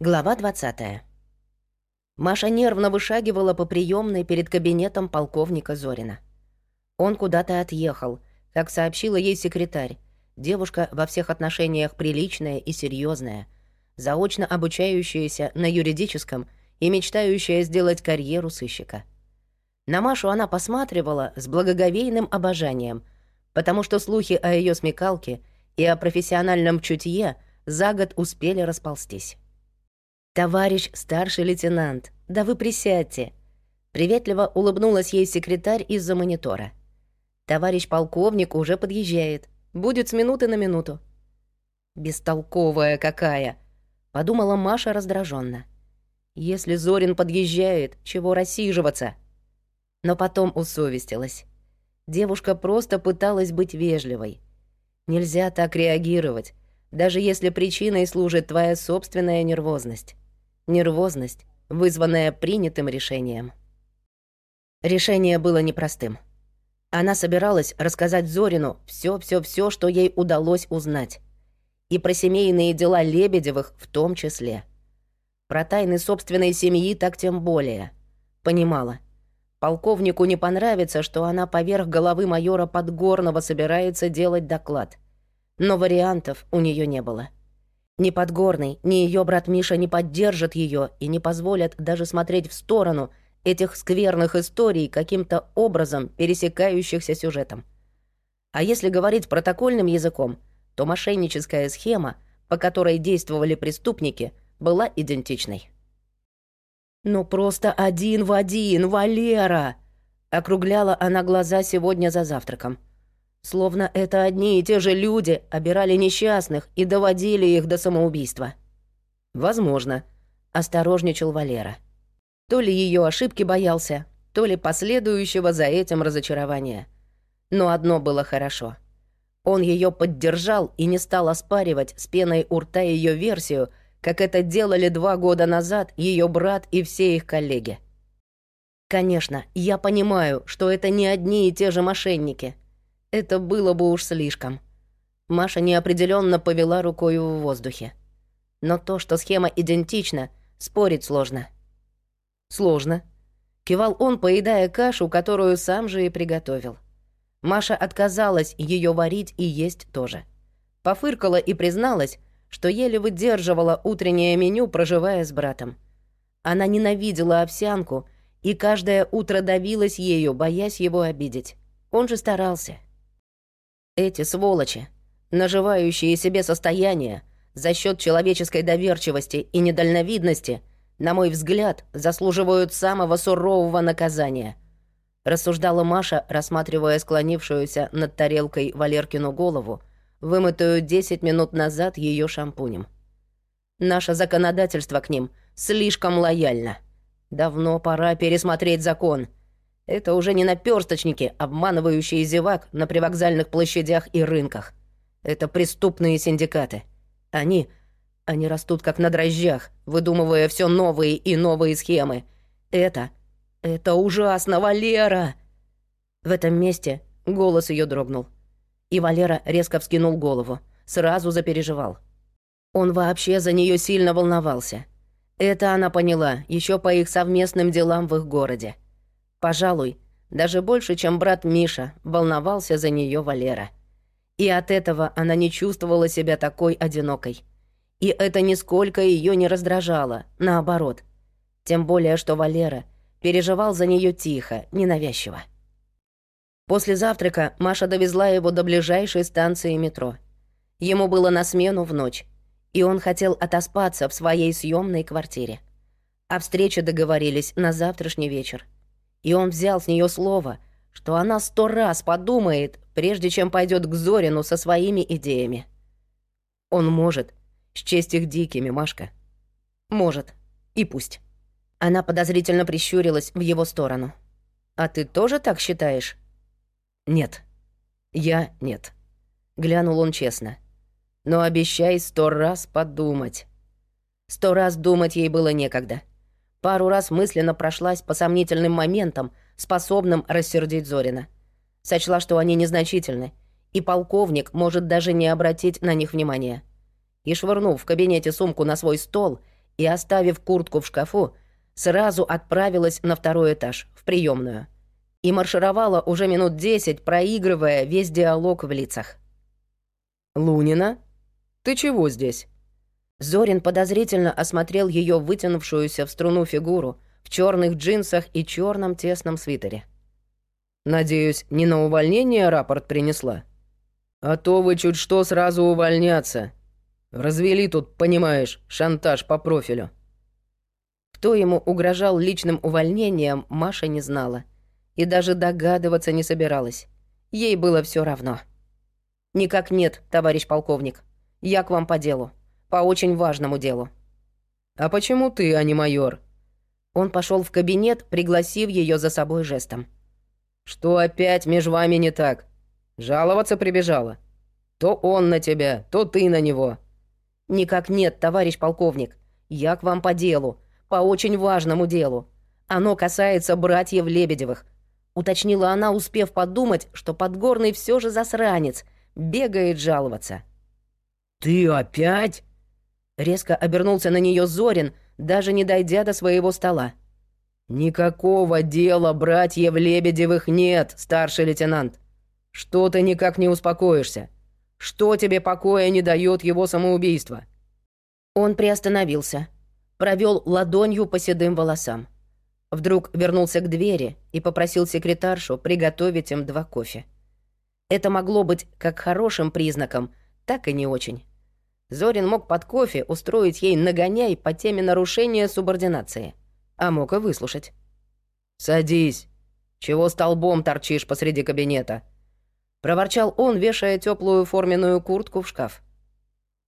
Глава 20. Маша нервно вышагивала по приемной перед кабинетом полковника Зорина. Он куда-то отъехал, как сообщила ей секретарь. Девушка во всех отношениях приличная и серьезная, заочно обучающаяся на юридическом и мечтающая сделать карьеру сыщика. На Машу она посматривала с благоговейным обожанием, потому что слухи о ее смекалке и о профессиональном чутье за год успели расползтись. «Товарищ старший лейтенант, да вы присядьте!» Приветливо улыбнулась ей секретарь из-за монитора. «Товарищ полковник уже подъезжает. Будет с минуты на минуту». «Бестолковая какая!» — подумала Маша раздраженно. «Если Зорин подъезжает, чего рассиживаться?» Но потом усовестилась. Девушка просто пыталась быть вежливой. Нельзя так реагировать, даже если причиной служит твоя собственная нервозность. Нервозность, вызванная принятым решением. Решение было непростым. Она собиралась рассказать Зорину все-все-все, что ей удалось узнать. И про семейные дела Лебедевых в том числе. Про тайны собственной семьи так тем более. Понимала. Полковнику не понравится, что она поверх головы майора Подгорного собирается делать доклад. Но вариантов у нее не было. Ни Подгорный, ни ее брат Миша не поддержат ее и не позволят даже смотреть в сторону этих скверных историй каким-то образом пересекающихся сюжетом. А если говорить протокольным языком, то мошенническая схема, по которой действовали преступники, была идентичной. «Ну просто один в один, Валера!» Округляла она глаза сегодня за завтраком. Словно это одни и те же люди обирали несчастных и доводили их до самоубийства. «Возможно», — осторожничал Валера. То ли ее ошибки боялся, то ли последующего за этим разочарования. Но одно было хорошо. Он ее поддержал и не стал оспаривать с пеной у рта ее версию, как это делали два года назад ее брат и все их коллеги. Конечно, я понимаю, что это не одни и те же мошенники — это было бы уж слишком. Маша неопределенно повела рукой в воздухе. Но то, что схема идентична, спорить сложно. Сложно. Кивал он, поедая кашу, которую сам же и приготовил. Маша отказалась ее варить и есть тоже. Пофыркала и призналась, что еле выдерживала утреннее меню, проживая с братом. Она ненавидела овсянку и каждое утро давилась ею, боясь его обидеть. Он же старался. Эти сволочи, наживающие себе состояние за счет человеческой доверчивости и недальновидности, на мой взгляд, заслуживают самого сурового наказания. Рассуждала Маша, рассматривая склонившуюся над тарелкой Валеркину голову, вымытую 10 минут назад ее шампунем. Наше законодательство к ним слишком лояльно. Давно пора пересмотреть закон — это уже не наперсточники, обманывающие зевак на привокзальных площадях и рынках. Это преступные синдикаты. Они... Они растут как на дрожжах, выдумывая все новые и новые схемы. Это... Это ужасно, Валера!» В этом месте голос ее дрогнул. И Валера резко вскинул голову. Сразу запереживал. Он вообще за нее сильно волновался. Это она поняла еще по их совместным делам в их городе. Пожалуй, даже больше, чем брат Миша, волновался за нее Валера. И от этого она не чувствовала себя такой одинокой. И это нисколько ее не раздражало, наоборот. Тем более, что Валера переживал за нее тихо, ненавязчиво. После завтрака Маша довезла его до ближайшей станции метро. Ему было на смену в ночь, и он хотел отоспаться в своей съемной квартире. О встрече договорились на завтрашний вечер – и он взял с нее слово, что она сто раз подумает, прежде чем пойдет к Зорину со своими идеями. Он может счесть их дикими, Машка. Может. И пусть. Она подозрительно прищурилась в его сторону. «А ты тоже так считаешь?» «Нет. Я нет». Глянул он честно. «Но обещай сто раз подумать». Сто раз думать ей было некогда. Пару раз мысленно прошлась по сомнительным моментам, способным рассердить Зорина. Сочла, что они незначительны, и полковник может даже не обратить на них внимания. И швырнув в кабинете сумку на свой стол и, оставив куртку в шкафу, сразу отправилась на второй этаж, в приемную, и маршировала уже минут десять, проигрывая весь диалог в лицах. «Лунина? Ты чего здесь?» Зорин подозрительно осмотрел ее вытянувшуюся в струну фигуру в черных джинсах и черном тесном свитере. «Надеюсь, не на увольнение рапорт принесла? А то вы чуть что сразу увольняться. Развели тут, понимаешь, шантаж по профилю». Кто ему угрожал личным увольнением, Маша не знала. И даже догадываться не собиралась. Ей было все равно. «Никак нет, товарищ полковник. Я к вам по делу. По очень важному делу». «А почему ты, а не майор?» Он пошел в кабинет, пригласив ее за собой жестом. «Что опять между вами не так? Жаловаться прибежала? То он на тебя, то ты на него». «Никак нет, товарищ полковник. Я к вам по делу по очень важному делу. Оно касается братьев Лебедевых», — уточнила она, успев подумать, что Подгорный все же засранец, бегает жаловаться. «Ты опять?» Резко обернулся на нее Зорин, даже не дойдя до своего стола. «Никакого дела братьев Лебедевых нет, старший лейтенант. Что ты никак не успокоишься? Что тебе покоя не дает его самоубийство?» Он приостановился, провел ладонью по седым волосам. Вдруг вернулся к двери и попросил секретаршу приготовить им два кофе. Это могло быть как хорошим признаком, так и не очень. Зорин мог под кофе устроить ей нагоняй по теме нарушения субординации, а мог и выслушать. «Садись. Чего столбом торчишь посреди кабинета?» Проворчал он, вешая теплую форменную куртку в шкаф.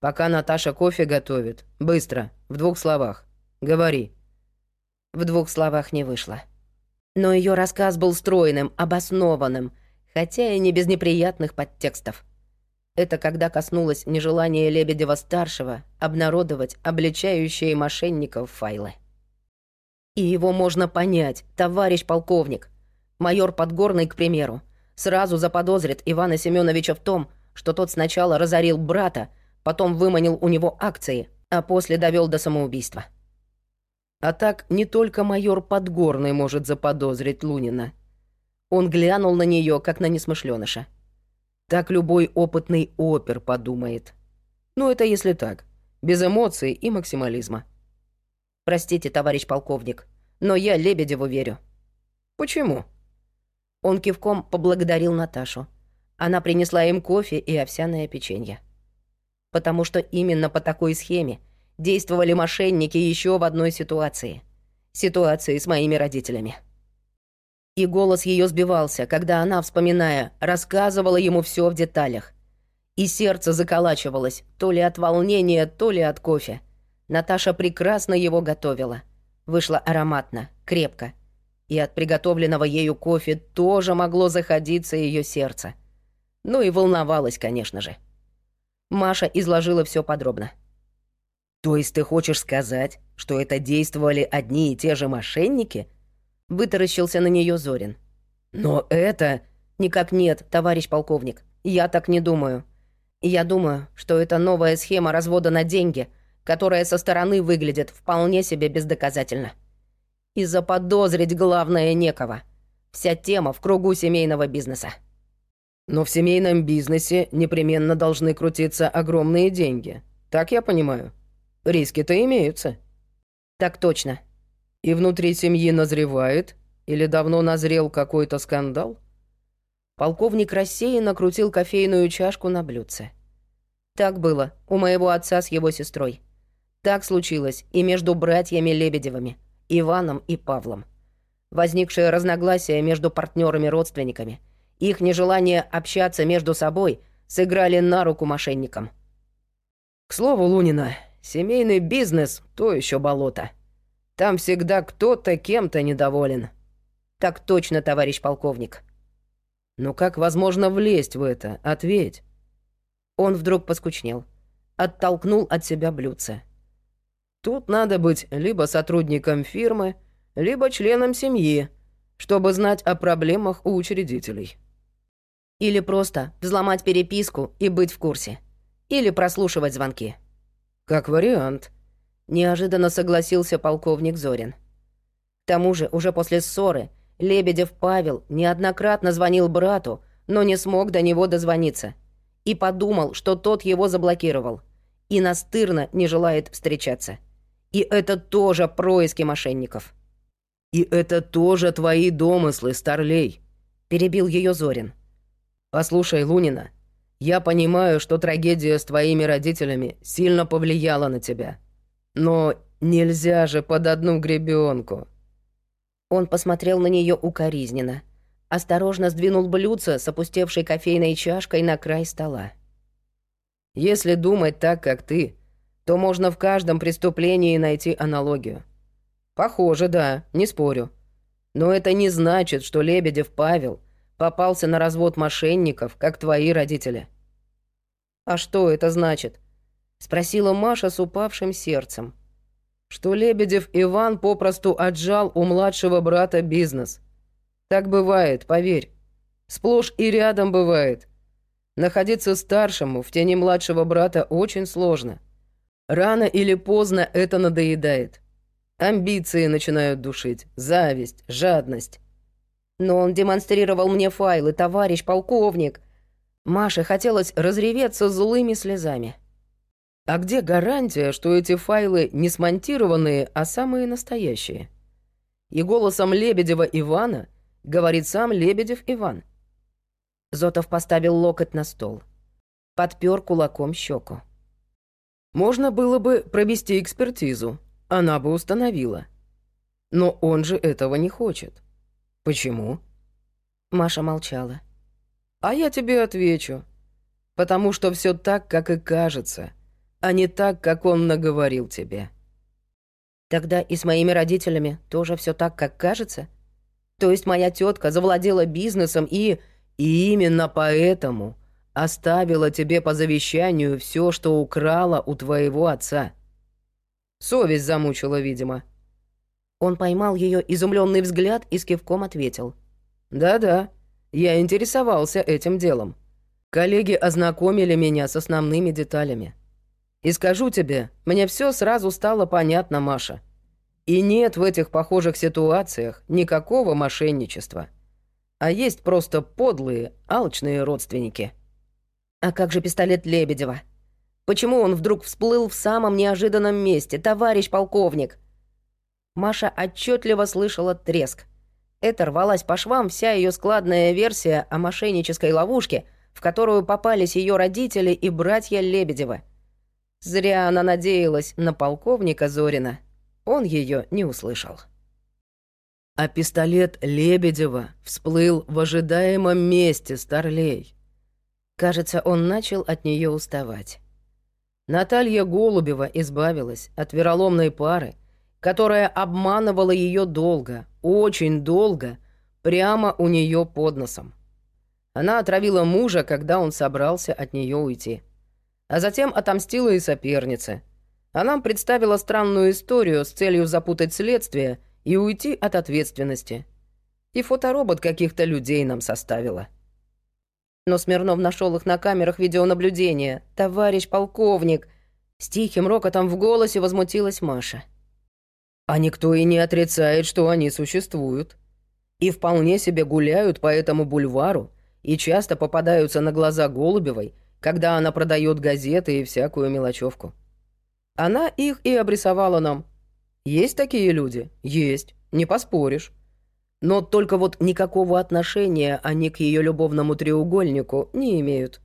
Пока Наташа кофе готовит. Быстро, в двух словах. Говори». В двух словах не вышло. Но ее рассказ был стройным, обоснованным, хотя и не без неприятных подтекстов. Это когда коснулось нежелания Лебедева-старшего обнародовать обличающие мошенников файлы. И его можно понять, товарищ полковник. Майор Подгорный, к примеру, сразу заподозрит Ивана Семеновича в том, что тот сначала разорил брата, потом выманил у него акции, а после довел до самоубийства. А так не только майор Подгорный может заподозрить Лунина. Он глянул на нее, как на несмышленыша. Так любой опытный опер подумает. Ну, это если так, без эмоций и максимализма. Простите, товарищ полковник, но я Лебедеву верю. Почему? Он кивком поблагодарил Наташу. Она принесла им кофе и овсяное печенье потому что именно по такой схеме действовали мошенники еще в одной ситуации. Ситуации с моими родителями. И голос ее сбивался, когда она, вспоминая, рассказывала ему все в деталях. И сердце заколачивалось, то ли от волнения, то ли от кофе. Наташа прекрасно его готовила. Вышло ароматно, крепко. И от приготовленного ею кофе тоже могло заходиться ее сердце. Ну и волновалась, конечно же. Маша изложила все подробно. «То есть ты хочешь сказать, что это действовали одни и те же мошенники?» Вытаращился на нее Зорин. «Но это...» «Никак нет, товарищ полковник. Я так не думаю. Я думаю, что это новая схема развода на деньги, которая со стороны выглядит вполне себе бездоказательно. И заподозрить главное некого. Вся тема в кругу семейного бизнеса». Но в семейном бизнесе непременно должны крутиться огромные деньги. Так я понимаю. Риски-то имеются. Так точно. И внутри семьи назревает или давно назрел какой-то скандал? Полковник рассеянно крутил кофейную чашку на блюдце. Так было у моего отца с его сестрой. Так случилось и между братьями Лебедевыми, Иваном и Павлом. Возникшее разногласие между партнерами-родственниками – их нежелание общаться между собой сыграли на руку мошенникам. К слову, Лунина, семейный бизнес — то еще болото. Там всегда кто-то кем-то недоволен. Так точно, товарищ полковник. Но как возможно влезть в это? Ответь. Он вдруг поскучнел. Оттолкнул от себя блюдце. Тут надо быть либо сотрудником фирмы, либо членом семьи, чтобы знать о проблемах у учредителей. Или просто взломать переписку и быть в курсе. Или прослушивать звонки. Как вариант. Неожиданно согласился полковник Зорин. К тому же, уже после ссоры, Лебедев Павел неоднократно звонил брату, но не смог до него дозвониться. И подумал, что тот его заблокировал. И настырно не желает встречаться. И это тоже происки мошенников. «И это тоже твои домыслы, Старлей», — перебил ее Зорин. «Послушай, Лунина, я понимаю, что трагедия с твоими родителями сильно повлияла на тебя. Но нельзя же под одну гребенку. Он посмотрел на нее укоризненно. Осторожно сдвинул блюдце с опустевшей кофейной чашкой на край стола. «Если думать так, как ты, то можно в каждом преступлении найти аналогию. Похоже, да, не спорю. Но это не значит, что Лебедев Павел попался на развод мошенников, как твои родители. А что это значит? Спросила Маша с упавшим сердцем. Что Лебедев Иван попросту отжал у младшего брата бизнес. Так бывает, поверь. Сплошь и рядом бывает. Находиться старшему в тени младшего брата очень сложно. Рано или поздно это надоедает. Амбиции начинают душить, зависть, жадность. Но он демонстрировал мне файлы, товарищ полковник. Маше хотелось разреветься злыми слезами. А где гарантия, что эти файлы не смонтированные, а самые настоящие? И голосом Лебедева Ивана говорит сам Лебедев Иван. Зотов поставил локоть на стол. Подпер кулаком щеку. Можно было бы провести экспертизу, она бы установила. Но он же этого не хочет. Почему? Маша молчала. А я тебе отвечу. Потому что все так, как и кажется, а не так, как он наговорил тебе. Тогда и с моими родителями тоже все так, как кажется? То есть моя тетка завладела бизнесом и... И именно поэтому оставила тебе по завещанию все, что украла у твоего отца. Совесть замучила, видимо». Он поймал ее изумленный взгляд и с кивком ответил. «Да-да, я интересовался этим делом. Коллеги ознакомили меня с основными деталями. И скажу тебе, мне все сразу стало понятно, Маша. И нет в этих похожих ситуациях никакого мошенничества. А есть просто подлые, алчные родственники». «А как же пистолет Лебедева?» Почему он вдруг всплыл в самом неожиданном месте, товарищ полковник? Маша отчетливо слышала треск. Это рвалась по швам вся ее складная версия о мошеннической ловушке, в которую попались ее родители и братья Лебедева. Зря она надеялась на полковника Зорина. Он ее не услышал. А пистолет Лебедева всплыл в ожидаемом месте, Старлей. Кажется, он начал от нее уставать. Наталья Голубева избавилась от вероломной пары, которая обманывала ее долго, очень долго, прямо у нее под носом. Она отравила мужа, когда он собрался от нее уйти. А затем отомстила и сопернице. Она представила странную историю с целью запутать следствие и уйти от ответственности. И фоторобот каких-то людей нам составила. Но Смирнов нашел их на камерах видеонаблюдения. Товарищ полковник!» С тихим рокотом в голосе возмутилась Маша. «А никто и не отрицает, что они существуют. И вполне себе гуляют по этому бульвару и часто попадаются на глаза Голубевой, когда она продает газеты и всякую мелочевку. Она их и обрисовала нам. Есть такие люди? Есть, не поспоришь. Но только вот никакого отношения они к ее любовному треугольнику не имеют.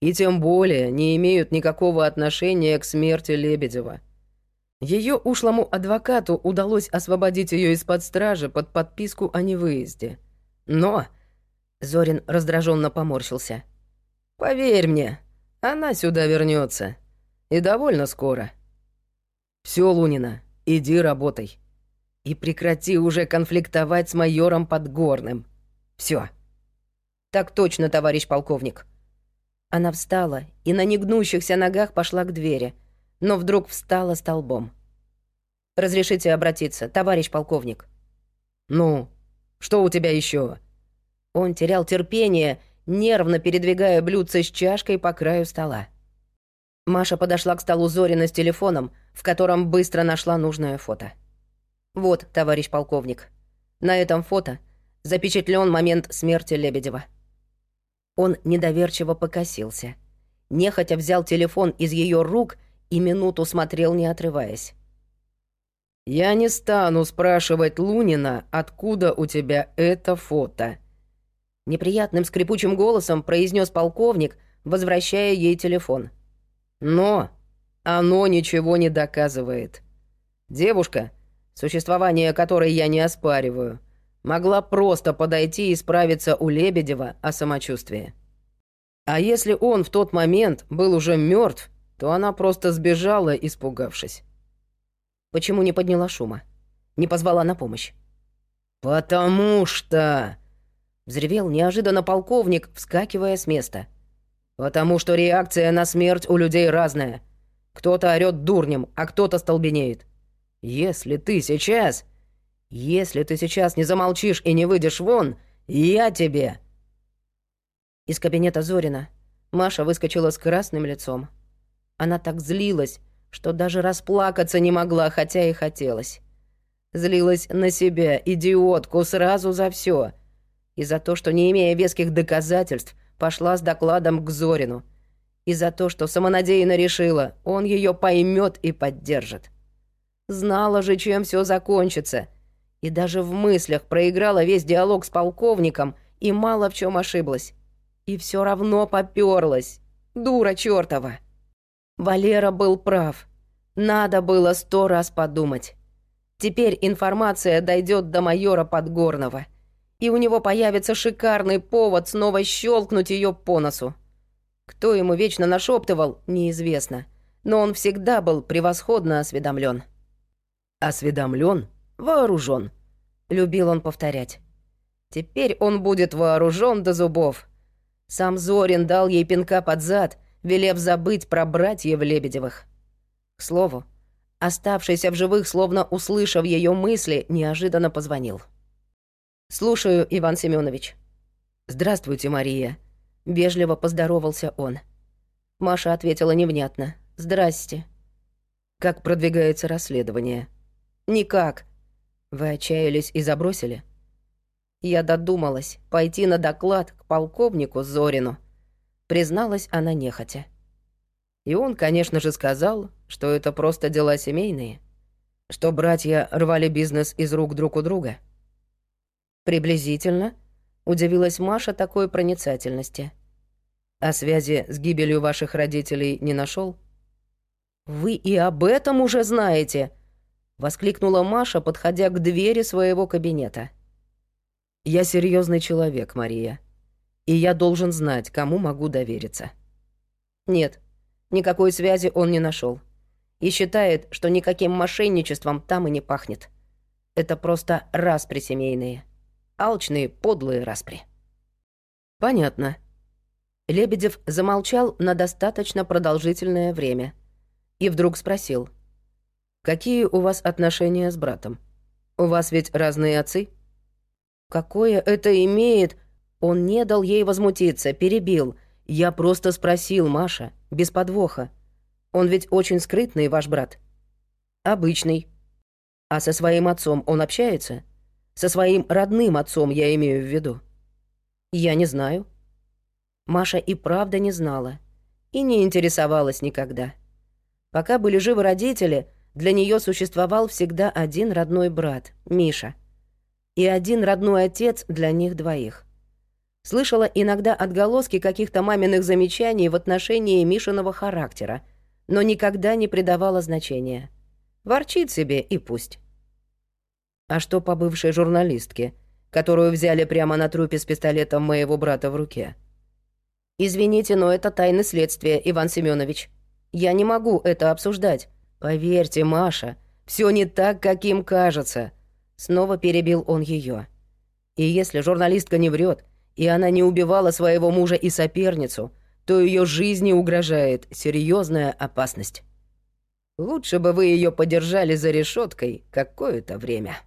И тем более не имеют никакого отношения к смерти Лебедева. Ее ушлому адвокату удалось освободить ее из-под стражи под подписку о невыезде. Но... Зорин раздраженно поморщился. «Поверь мне, она сюда вернется. И довольно скоро. Все, Лунина, иди работай». И прекрати уже конфликтовать с майором Подгорным. Все. Так точно, товарищ полковник. Она встала и на негнущихся ногах пошла к двери, но вдруг встала столбом. «Разрешите обратиться, товарищ полковник?» «Ну, что у тебя еще? Он терял терпение, нервно передвигая блюдце с чашкой по краю стола. Маша подошла к столу Зорина с телефоном, в котором быстро нашла нужное фото. «Вот, товарищ полковник. На этом фото запечатлен момент смерти Лебедева». Он недоверчиво покосился. Нехотя взял телефон из ее рук и минуту смотрел, не отрываясь. «Я не стану спрашивать Лунина, откуда у тебя это фото», неприятным скрипучим голосом произнес полковник, возвращая ей телефон. Но оно ничего не доказывает. Девушка, существование которой я не оспариваю, могла просто подойти и справиться у Лебедева о самочувствии. А если он в тот момент был уже мертв, то она просто сбежала, испугавшись. Почему не подняла шума? Не позвала на помощь? «Потому что...» — взревел неожиданно полковник, вскакивая с места. «Потому что реакция на смерть у людей разная. Кто-то орёт дурнем, а кто-то столбенеет. Если ты сейчас... Если ты сейчас не замолчишь и не выйдешь вон, я тебе...» Из кабинета Зорина Маша выскочила с красным лицом. Она так злилась, что даже расплакаться не могла, хотя и хотелось. Злилась на себя, идиотку, сразу за все, И за то, что, не имея веских доказательств, пошла с докладом к Зорину. И за то, что самонадеянно решила, он ее поймет и поддержит. Знала же, чем все закончится. И даже в мыслях проиграла весь диалог с полковником и мало в чем ошиблась. И все равно поперлась. Дура чертова. Валера был прав. Надо было сто раз подумать. Теперь информация дойдет до майора Подгорного, и у него появится шикарный повод снова щелкнуть ее по носу. Кто ему вечно нашептывал, неизвестно, но он всегда был превосходно осведомлен. Осведомлен, вооружен, любил он повторять. Теперь он будет вооружен до зубов. Сам Зорин дал ей пинка под зад — велев забыть про братьев Лебедевых. К слову, оставшийся в живых, словно услышав ее мысли, неожиданно позвонил. «Слушаю, Иван Семенович. «Здравствуйте, Мария», — вежливо поздоровался он. Маша ответила невнятно. «Здрасте». «Как продвигается расследование?» «Никак». «Вы отчаялись и забросили?» Я додумалась пойти на доклад к полковнику Зорину призналась она нехотя. И он, конечно же, сказал, что это просто дела семейные, что братья рвали бизнес из рук друг у друга. Приблизительно, удивилась Маша такой проницательности. А связи с гибелью ваших родителей не нашел? Вы и об этом уже знаете, воскликнула Маша, подходя к двери своего кабинета. Я серьезный человек, Мария и я должен знать, кому могу довериться. Нет, никакой связи он не нашел. И считает, что никаким мошенничеством там и не пахнет. Это просто распри семейные. Алчные, подлые распри. Понятно. Лебедев замолчал на достаточно продолжительное время. И вдруг спросил. «Какие у вас отношения с братом? У вас ведь разные отцы?» «Какое это имеет...» Он не дал ей возмутиться, перебил. «Я просто спросил, Маша, без подвоха. Он ведь очень скрытный, ваш брат». «Обычный». «А со своим отцом он общается?» «Со своим родным отцом я имею в виду». «Я не знаю». Маша и правда не знала. И не интересовалась никогда. Пока были живы родители, для нее существовал всегда один родной брат, Миша. И один родной отец для них двоих. Слышала иногда отголоски каких-то маминых замечаний в отношении Мишиного характера, но никогда не придавала значения. Ворчит себе и пусть. А что по бывшей журналистке, которую взяли прямо на трупе с пистолетом моего брата в руке? Извините, но это тайны следствия, Иван Семенович. Я не могу это обсуждать. Поверьте, Маша, все не так, каким кажется. Снова перебил он ее. И если журналистка не врет, и она не убивала своего мужа и соперницу, то ее жизни угрожает серьезная опасность. Лучше бы вы ее подержали за решеткой какое-то время.